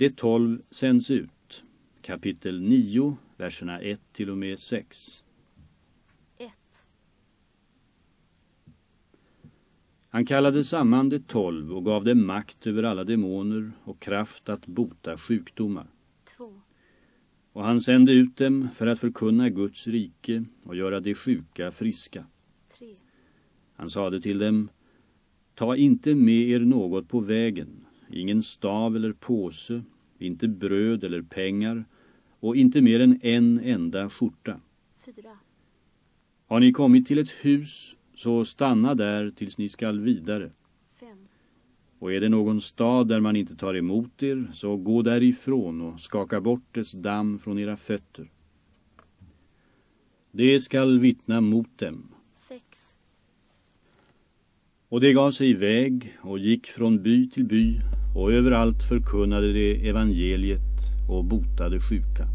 De tolv sänds ut. Kapitel 9, verserna 1 till och med 6. 1. Han kallade samman de tolv och gav dem makt över alla demoner och kraft att bota sjukdomar. 2. Och han sände ut dem för att förkunna Guds rike och göra de sjuka friska. 3. Han sade till dem, ta inte med er något på vägen, ingen stav eller påse, inte bröd eller pengar och inte mer än en enda skjorta. 4. Har ni kommit till ett hus så stanna där tills ni skall vidare. 5. Och är det någon stad där man inte tar emot er så gå därifrån och skaka bort dess damm från era fötter. Det skall vittna mot dem. 6. Och det gav sig iväg och gick från by till by och överallt förkunnade de evangeliet och botade sjuka.